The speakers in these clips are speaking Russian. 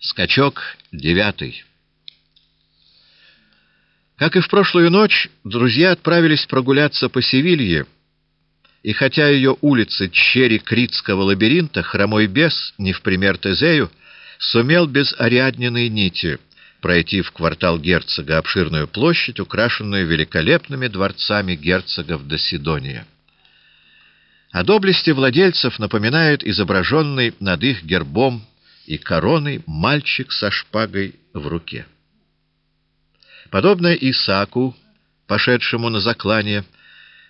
Скачок девятый. Как и в прошлую ночь, друзья отправились прогуляться по Севилье, и хотя ее улицы черри Критского лабиринта, хромой бес, не в пример Тезею, сумел без Ариадниной нити пройти в квартал герцога обширную площадь, украшенную великолепными дворцами герцогов Досидония. О доблести владельцев напоминает изображенный над их гербом и короной мальчик со шпагой в руке. Подобно Исааку, пошедшему на заклание,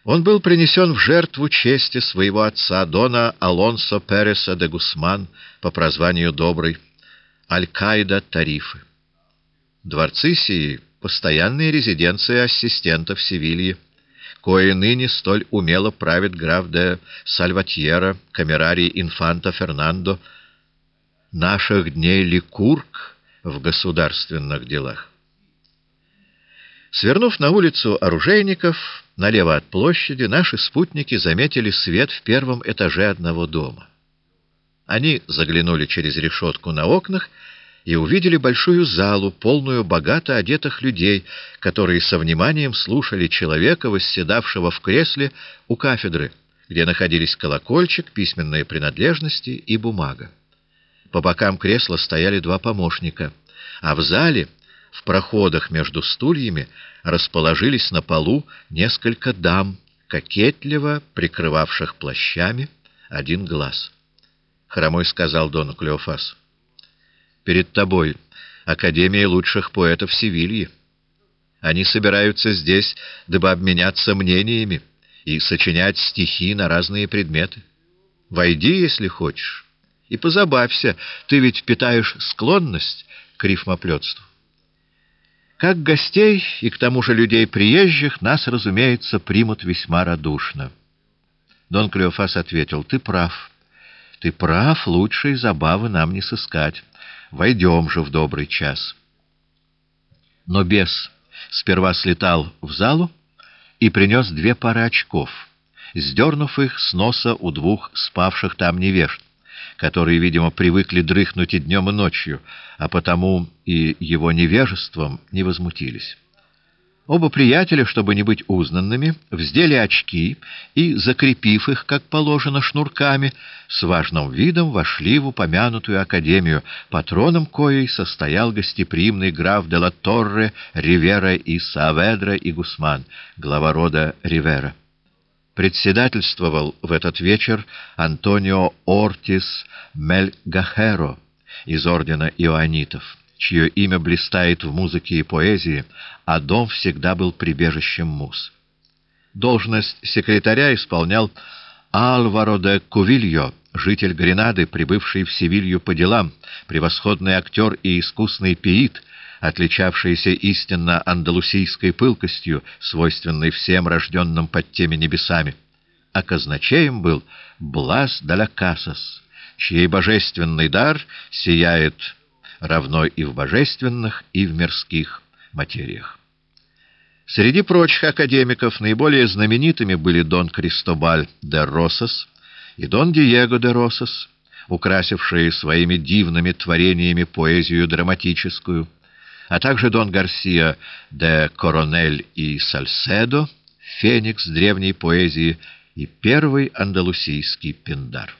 он был принесен в жертву чести своего отца, Дона Алонсо Переса де Гусман, по прозванию Добрый, Аль-Каида Тарифы. Дворцы сии — постоянные резиденции ассистентов Севильи, кое ныне столь умело правит граф де Сальватьера, камерарий инфанта Фернандо, наших дней Ликург в государственных делах. Свернув на улицу оружейников, налево от площади, наши спутники заметили свет в первом этаже одного дома. Они заглянули через решетку на окнах и увидели большую залу, полную богато одетых людей, которые со вниманием слушали человека, восседавшего в кресле у кафедры, где находились колокольчик, письменные принадлежности и бумага. По бокам кресла стояли два помощника, а в зале, в проходах между стульями, расположились на полу несколько дам, кокетливо прикрывавших плащами один глаз. Хромой сказал Дону Клеофас, «Перед тобой Академия лучших поэтов Севильи. Они собираются здесь, дабы обменяться мнениями и сочинять стихи на разные предметы. Войди, если хочешь» и позабавься, ты ведь питаешь склонность к рифмоплетству. Как гостей и к тому же людей приезжих нас, разумеется, примут весьма радушно. Дон Клеофас ответил, ты прав. Ты прав, лучшей забавы нам не сыскать. Войдем же в добрый час. Но бес сперва слетал в залу и принес две пары очков, сдернув их с носа у двух спавших там невежд которые, видимо, привыкли дрыхнуть и днем, и ночью, а потому и его невежеством не возмутились. Оба приятеля, чтобы не быть узнанными, вздели очки и, закрепив их, как положено, шнурками, с важным видом вошли в упомянутую академию, патроном коей состоял гостеприимный граф де ла Торре, Ривера и Саведра и Гусман, глава рода Ривера. Председательствовал в этот вечер Антонио Ортис Мельгахеро из ордена Иоаннитов, чье имя блистает в музыке и поэзии, а дом всегда был прибежищем муз. Должность секретаря исполнял Альваро де Кувильо, житель Гренады, прибывший в Севилью по делам, превосходный актер и искусный пиит, отличавшийся истинно андалусийской пылкостью, свойственной всем рожденным под теми небесами. А казначеем был Блас Далякасас, чей божественный дар сияет равно и в божественных, и в мирских материях. Среди прочих академиков наиболее знаменитыми были Дон Кристобаль де Росос и Дон Диего де Росос, украсившие своими дивными творениями поэзию драматическую, а также Дон Гарсия де Коронель и Сальседо, феникс древней поэзии и первый андалусийский пиндар.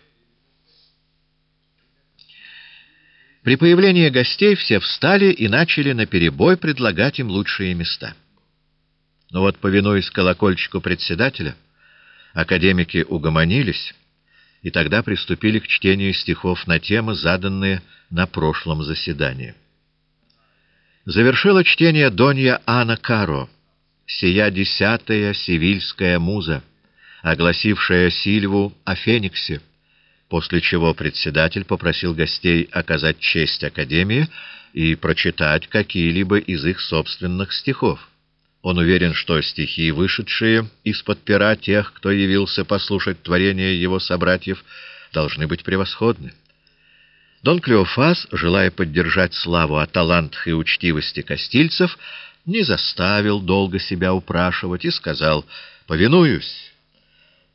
При появлении гостей все встали и начали наперебой предлагать им лучшие места. Но вот, повинуясь колокольчику председателя, академики угомонились, и тогда приступили к чтению стихов на темы, заданные на прошлом заседании завершила чтение Донья Анна Каро, сия десятая сивильская муза, огласившая Сильву о Фениксе, после чего председатель попросил гостей оказать честь Академии и прочитать какие-либо из их собственных стихов. Он уверен, что стихи, вышедшие из-под пера тех, кто явился послушать творение его собратьев, должны быть превосходны. Дон Клеофас, желая поддержать славу о талантах и учтивости костильцев, не заставил долго себя упрашивать и сказал «Повинуюсь»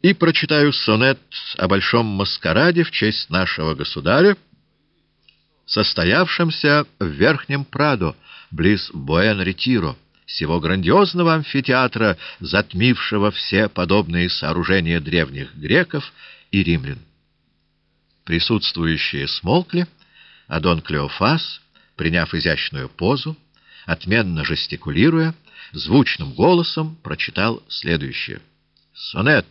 и прочитаю сонет о большом маскараде в честь нашего государя, состоявшемся в Верхнем Прадо, близ Буэн-Ретиро, сего грандиозного амфитеатра, затмившего все подобные сооружения древних греков и римлян. Присутствующие смолкли, а Дон Клеофас, приняв изящную позу, отменно жестикулируя, звучным голосом прочитал следующее. «Сонет!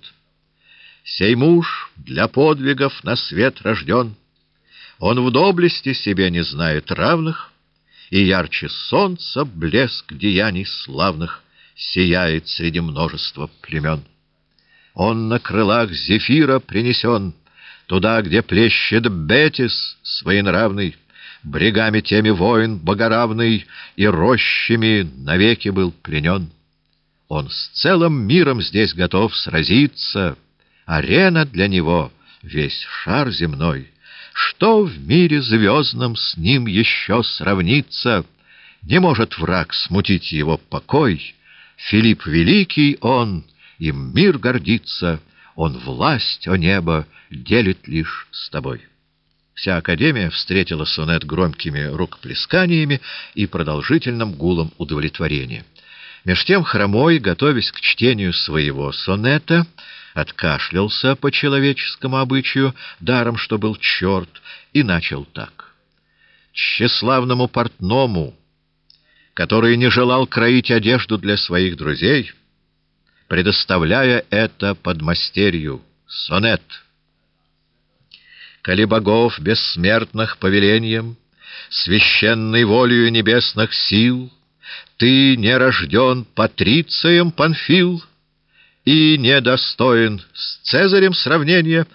Сей муж для подвигов на свет рожден. Он в доблести себе не знает равных, и ярче солнца блеск деяний славных сияет среди множества племен. Он на крылах зефира принесен туда, где плещет Бетис своенравный, брегами теми воин богоравный и рощами навеки был пленен. Он с целым миром здесь готов сразиться, арена для него — весь шар земной. Что в мире звездном с ним еще сравнится? Не может враг смутить его покой. Филипп Великий он, им мир гордится, он власть, о небо, делит лишь с тобой. Вся Академия встретила сонет громкими рукоплесканиями и продолжительным гулом удовлетворения. Меж тем Хромой, готовясь к чтению своего сонета, откашлялся по человеческому обычаю, даром, что был черт, и начал так. «Тщеславному портному, который не желал кроить одежду для своих друзей, предоставляя это подмастерью, сонет» коли богов бессмертных повелением, священной волею небесных сил, ты не рожден патрицием Панфил и недостоин с Цезарем сравнения,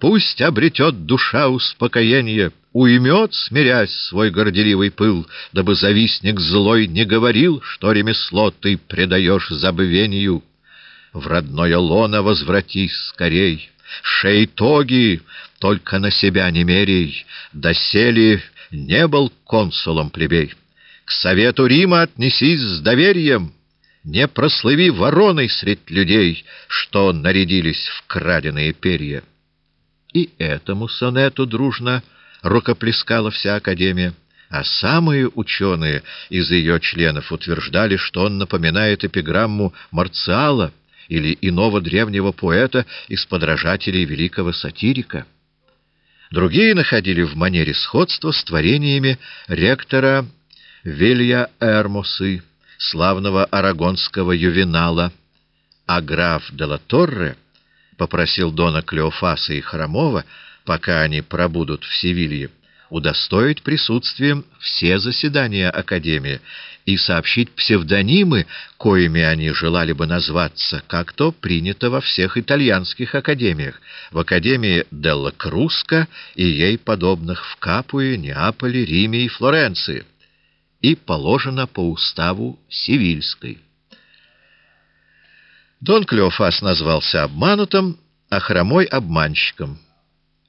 пусть обретет душа успокоение, уймет, смирясь свой горделивый пыл, дабы завистник злой не говорил, что ремесло ты предаешь забвению. В родное лоно возвратись скорей, шейтоги только на себя не мерей, доселе не был консулом плебей. К совету Рима отнесись с доверием, не прослыви вороной средь людей, что нарядились в краденые перья. И этому сонету дружно рукоплескала вся Академия, а самые ученые из ее членов утверждали, что он напоминает эпиграмму Марциала или иного древнего поэта из подражателей великого сатирика. Другие находили в манере сходства с творениями ректора Вилья Эрмосы, славного арагонского ювенала, а граф де ла Торре попросил Дона Клеофаса и Хромова, пока они пробудут в Севилье, удостоить присутствием все заседания Академии и сообщить псевдонимы, коими они желали бы назваться, как то принято во всех итальянских академиях, в Академии Делла Круска и ей подобных в Капуе, Неаполе, Риме и Флоренции, и положено по уставу Севильской. Дон Клеофас назвался обманутым, а Хромой — обманщиком.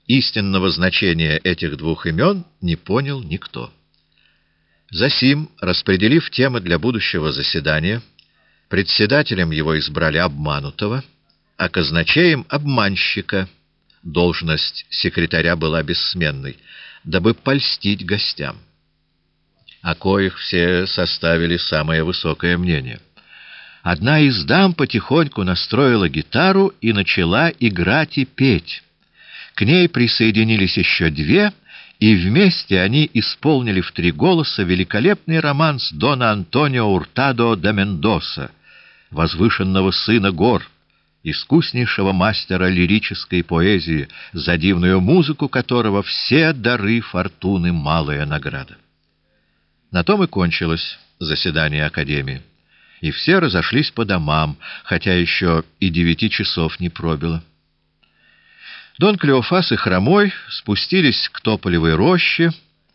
Истинного значения этих двух имен не понял никто. Засим, распределив темы для будущего заседания, председателем его избрали обманутого, а казначеем — обманщика. Должность секретаря была бессменной, дабы польстить гостям. О коих все составили самое высокое мнение. Одна из дам потихоньку настроила гитару и начала играть и петь. К ней присоединились еще две — и вместе они исполнили в три голоса великолепный романс Дона Антонио Уртадо де Мендоса, возвышенного сына гор, искуснейшего мастера лирической поэзии, за дивную музыку которого все дары фортуны малая награда. На том и кончилось заседание Академии, и все разошлись по домам, хотя еще и девяти часов не пробило. Дон Клеофас и Хромой спустились к тополевой роще,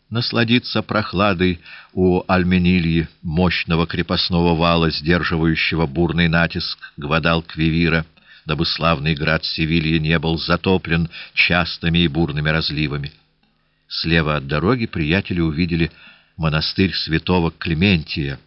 насладиться прохладой у Альменильи, мощного крепостного вала, сдерживающего бурный натиск Гвадалквивира, дабы славный град Севильи не был затоплен частыми и бурными разливами. Слева от дороги приятели увидели монастырь святого Клементия,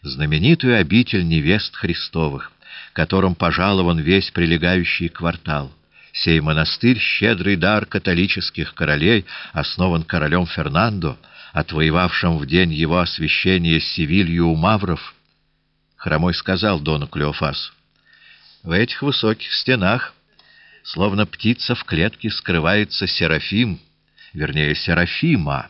знаменитую обитель невест Христовых, которым пожалован весь прилегающий квартал. Сей монастырь — щедрый дар католических королей, основан королем Фернандо, отвоевавшим в день его освящения Севилью у мавров. Хромой сказал Дону Клеофасу, «В этих высоких стенах, словно птица в клетке, скрывается Серафим, вернее, Серафима,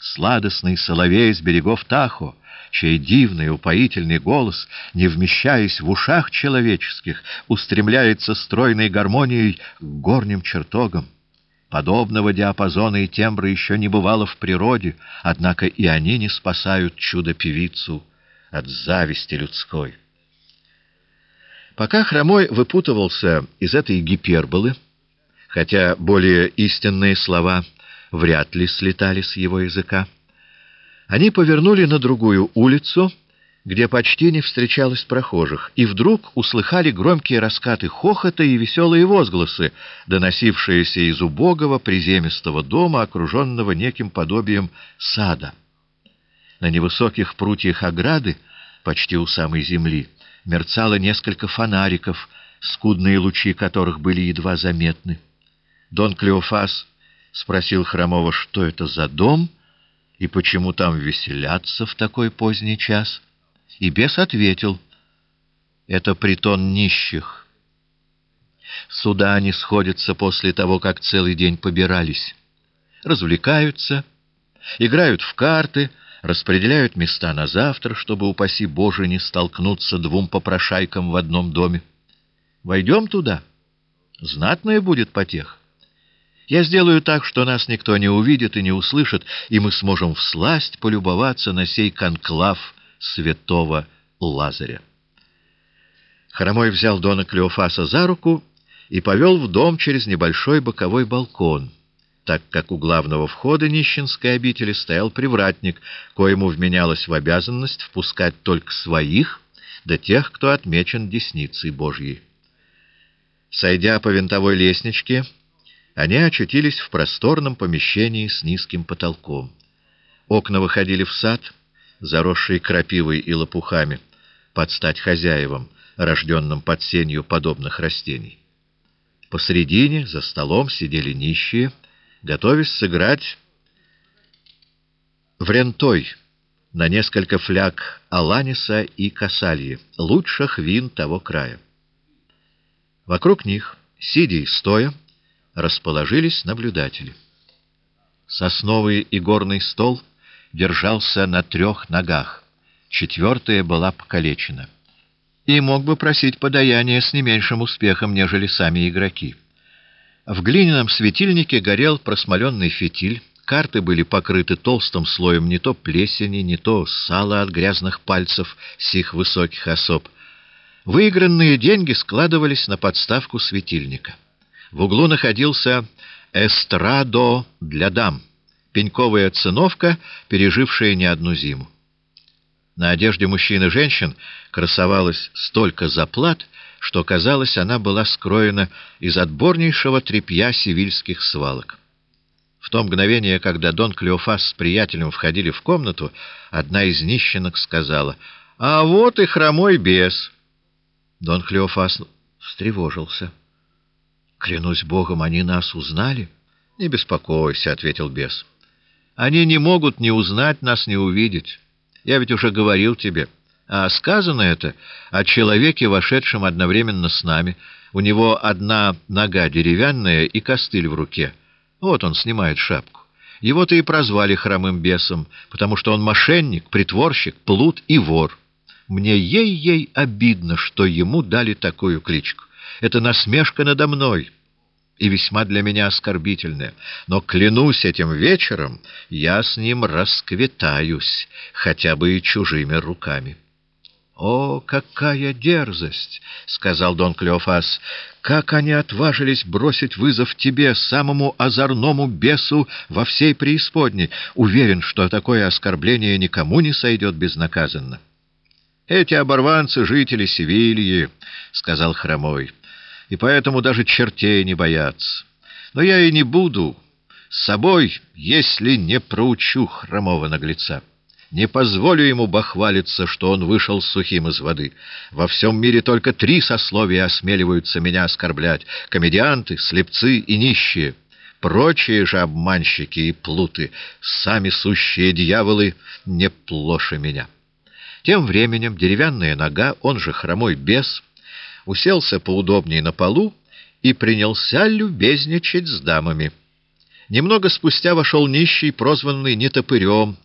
сладостный соловей с берегов Тахо, чей дивный упоительный голос, не вмещаясь в ушах человеческих, устремляется стройной гармонией к горним чертогам. Подобного диапазона и тембра еще не бывало в природе, однако и они не спасают чудо-певицу от зависти людской. Пока Хромой выпутывался из этой гиперболы, хотя более истинные слова вряд ли слетали с его языка, они повернули на другую улицу, где почти не встречалось прохожих, и вдруг услыхали громкие раскаты хохота и веселые возгласы, доносившиеся из убогого приземистого дома, окруженного неким подобием сада. На невысоких прутьях ограды, почти у самой земли, мерцало несколько фонариков, скудные лучи которых были едва заметны. Дон Клеофас спросил Хромова, что это за дом — и почему там веселятся в такой поздний час? И бес ответил, это притон нищих. Сюда они сходятся после того, как целый день побирались. Развлекаются, играют в карты, распределяют места на завтра, чтобы, упаси Боже, не столкнуться двум попрошайкам в одном доме. Войдем туда, знатная будет потеха. Я сделаю так, что нас никто не увидит и не услышит, и мы сможем всласть полюбоваться на сей конклав святого Лазаря. Хромой взял Дона Клеофаса за руку и повел в дом через небольшой боковой балкон, так как у главного входа нищенской обители стоял привратник, коему вменялось в обязанность впускать только своих, да тех, кто отмечен десницей Божьей. Сойдя по винтовой лестничке, они очутились в просторном помещении с низким потолком. Окна выходили в сад, заросший крапивой и лопухами, под стать хозяевам, рожденным под сенью подобных растений. Посредине, за столом, сидели нищие, готовясь сыграть в рентой на несколько фляг Аланиса и Касальи, лучших вин того края. Вокруг них, сидя и стоя, расположились наблюдатели. Сосновый и горный стол держался на трех ногах, четвертая была покалечена. И мог бы просить подаяния с не меньшим успехом, нежели сами игроки. В глиняном светильнике горел просмоленный фитиль, карты были покрыты толстым слоем не то плесени, не то сала от грязных пальцев сих высоких особ. Выигранные деньги складывались на подставку светильника. В углу находился эстрадо для дам, пеньковая циновка, пережившая не одну зиму. На одежде мужчин и женщин красовалось столько заплат, что, казалось, она была скроена из отборнейшего тряпья сивильских свалок. В то мгновение, когда Дон Клеофас с приятелем входили в комнату, одна из нищенок сказала, «А вот и хромой бес». Дон Клеофас встревожился. Клянусь Богом, они нас узнали? — Не беспокойся, — ответил бес. — Они не могут ни узнать нас, ни увидеть. Я ведь уже говорил тебе. А сказано это о человеке, вошедшем одновременно с нами. У него одна нога деревянная и костыль в руке. Вот он снимает шапку. Его-то и прозвали хромым бесом, потому что он мошенник, притворщик, плут и вор. Мне ей-ей обидно, что ему дали такую кличку. Это насмешка надо мной и весьма для меня оскорбительная. Но, клянусь, этим вечером я с ним расквитаюсь, хотя бы и чужими руками. — О, какая дерзость! — сказал Дон Клеофас. — Как они отважились бросить вызов тебе, самому озорному бесу во всей преисподней! Уверен, что такое оскорбление никому не сойдет безнаказанно. — Эти оборванцы — жители Севильи, — сказал Хромой и поэтому даже чертей не боятся. Но я и не буду с собой, если не проучу хромого наглеца. Не позволю ему бахвалиться, что он вышел сухим из воды. Во всем мире только три сословия осмеливаются меня оскорблять — комедианты, слепцы и нищие. Прочие же обманщики и плуты, сами сущие дьяволы, не плоше меня. Тем временем деревянная нога, он же хромой бес, уселся поудобнее на полу и принялся любезничать с дамами. Немного спустя вошел нищий, прозванный Нетопырем,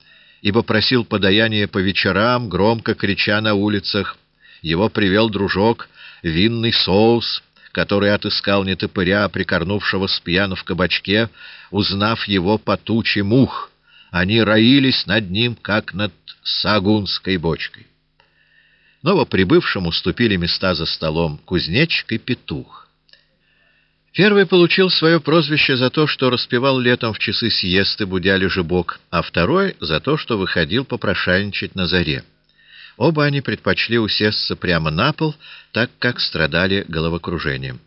ибо просил подаяния по вечерам, громко крича на улицах. Его привел дружок, винный соус, который отыскал нетопыря, прикорнувшего с пьяну в кабачке, узнав его по туче мух. Они роились над ним, как над сагунской бочкой. Новоприбывшим уступили места за столом кузнечик и петух. Первый получил свое прозвище за то, что распевал летом в часы сиесты, будя лежебок, а второй — за то, что выходил попрошайничать на заре. Оба они предпочли усесться прямо на пол, так как страдали головокружением.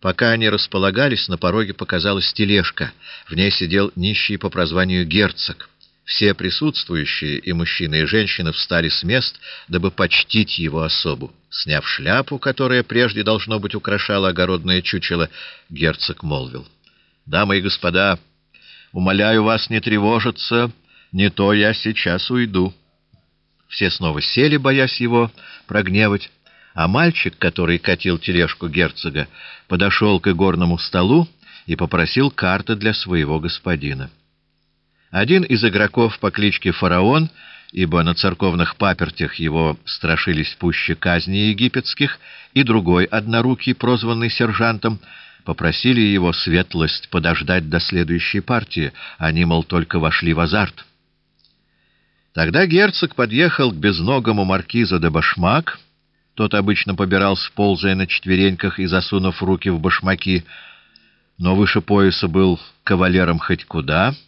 Пока они располагались, на пороге показалась тележка. В ней сидел нищий по прозванию герцог. Все присутствующие, и мужчины, и женщины, встали с мест, дабы почтить его особу. Сняв шляпу, которая прежде, должно быть, украшала огородное чучело, герцог молвил. «Дамы и господа, умоляю вас не тревожиться, не то я сейчас уйду». Все снова сели, боясь его прогневать, а мальчик, который катил тележку герцога, подошел к игорному столу и попросил карты для своего господина. Один из игроков по кличке Фараон, ибо на церковных папертях его страшились пуще казни египетских, и другой однорукий, прозванный сержантом, попросили его светлость подождать до следующей партии, они, мол, только вошли в азарт. Тогда герцог подъехал к безногому маркизу де Башмак, тот обычно побирался, ползая на четвереньках и засунув руки в башмаки, но выше пояса был кавалером хоть куда —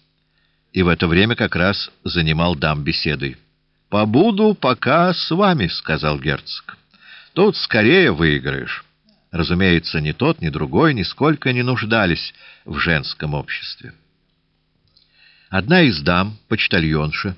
и в это время как раз занимал дам беседой. «Побуду пока с вами», — сказал герцог. «Тут скорее выиграешь». Разумеется, ни тот, ни другой нисколько не нуждались в женском обществе. Одна из дам, почтальонша,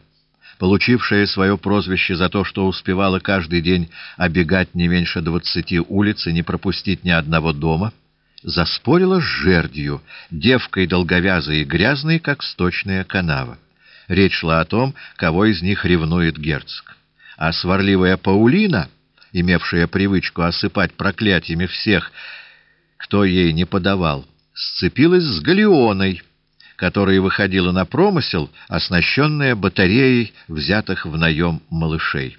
получившая свое прозвище за то, что успевала каждый день обегать не меньше двадцати улиц и не пропустить ни одного дома, — заспорила с жердью, девкой долговязой и грязной, как сточная канава. Речь шла о том, кого из них ревнует герцог. А сварливая Паулина, имевшая привычку осыпать проклятиями всех, кто ей не подавал, сцепилась с Галеоной, которая выходила на промысел, оснащенная батареей взятых в наем малышей.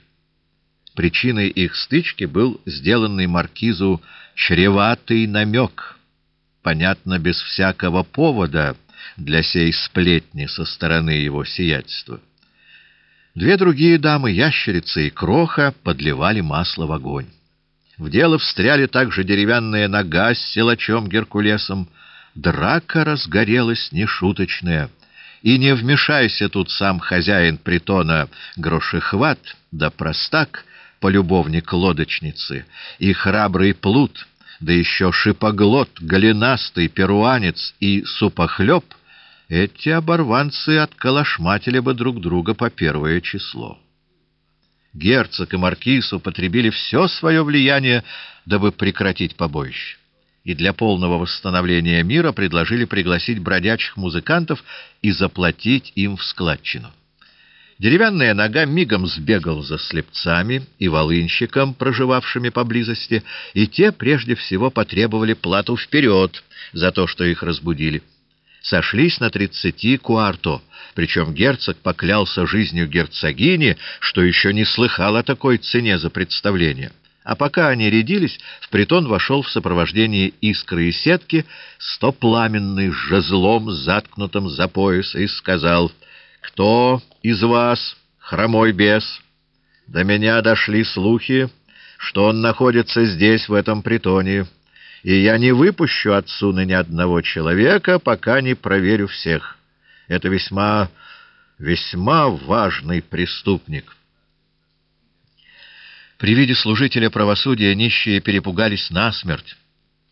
Причиной их стычки был сделанный маркизу чреватый намек — понятно, без всякого повода для сей сплетни со стороны его сиятельства. Две другие дамы, ящерица и кроха, подливали масло в огонь. В дело встряли также деревянная нога с силачом Геркулесом. Драка разгорелась нешуточная. И не вмешайся тут сам хозяин притона грошехват да простак, полюбовник лодочницы, и храбрый плут — да еще шипоглот, голенастый, перуанец и супохлеб, эти оборванцы отколошматили бы друг друга по первое число. Герцог и маркиз употребили все свое влияние, дабы прекратить побоище, и для полного восстановления мира предложили пригласить бродячих музыкантов и заплатить им в складчину. Деревянная нога мигом сбегал за слепцами и волынщиком, проживавшими поблизости, и те прежде всего потребовали плату вперед за то, что их разбудили. Сошлись на тридцати куарто, причем герцог поклялся жизнью герцогини, что еще не слыхал о такой цене за представление. А пока они рядились, в притон вошел в сопровождении искры и сетки стопламенный с жезлом, заткнутым за пояс, и сказал — кто из вас хромой бес? До меня дошли слухи, что он находится здесь, в этом притоне, и я не выпущу отсюда ни одного человека, пока не проверю всех. Это весьма, весьма важный преступник». При виде служителя правосудия нищие перепугались насмерть,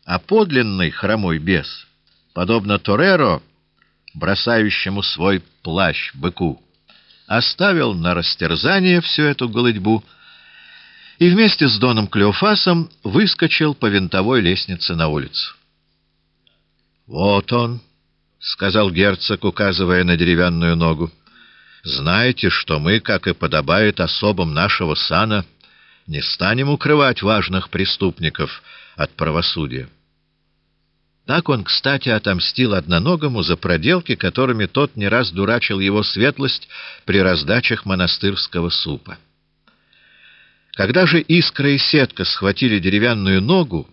а подлинный хромой бес, подобно Тореро, бросающему свой плащ быку, оставил на растерзание всю эту голытьбу и вместе с Доном Клеофасом выскочил по винтовой лестнице на улицу. «Вот он», — сказал герцог, указывая на деревянную ногу. «Знаете, что мы, как и подобает особам нашего сана, не станем укрывать важных преступников от правосудия». Так он, кстати, отомстил одноногому за проделки, которыми тот не раз дурачил его светлость при раздачах монастырского супа. Когда же искра и сетка схватили деревянную ногу,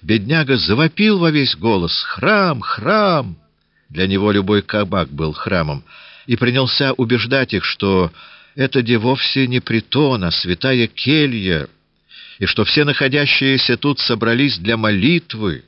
бедняга завопил во весь голос «Храм! Храм!» Для него любой кабак был храмом, и принялся убеждать их, что это де вовсе не притон, а святая келья, и что все находящиеся тут собрались для молитвы,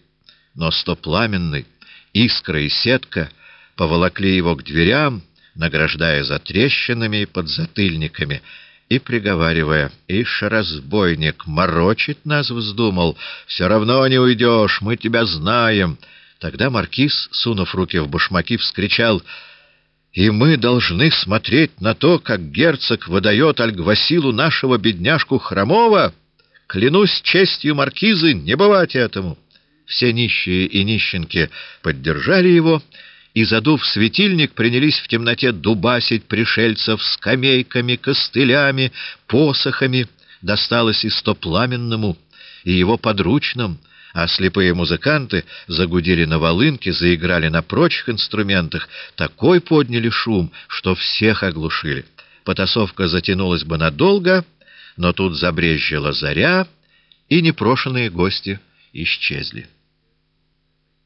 но стопламенный, искра и сетка поволокли его к дверям, награждая затрещинами и подзатыльниками, и приговаривая, «Ишь, разбойник, морочить нас вздумал, все равно не уйдешь, мы тебя знаем». Тогда маркиз, сунув руки в башмаки, вскричал, «И мы должны смотреть на то, как герцог выдает Альгвасилу нашего бедняжку Хромова? Клянусь честью маркизы, не бывать этому!» Все нищие и нищенки поддержали его, и, задув светильник, принялись в темноте дубасить пришельцев скамейками, костылями, посохами. Досталось и стопламенному, и его подручным, а слепые музыканты загудели на волынке, заиграли на прочих инструментах, такой подняли шум, что всех оглушили. Потасовка затянулась бы надолго, но тут забрезжила заря, и непрошенные гости исчезли.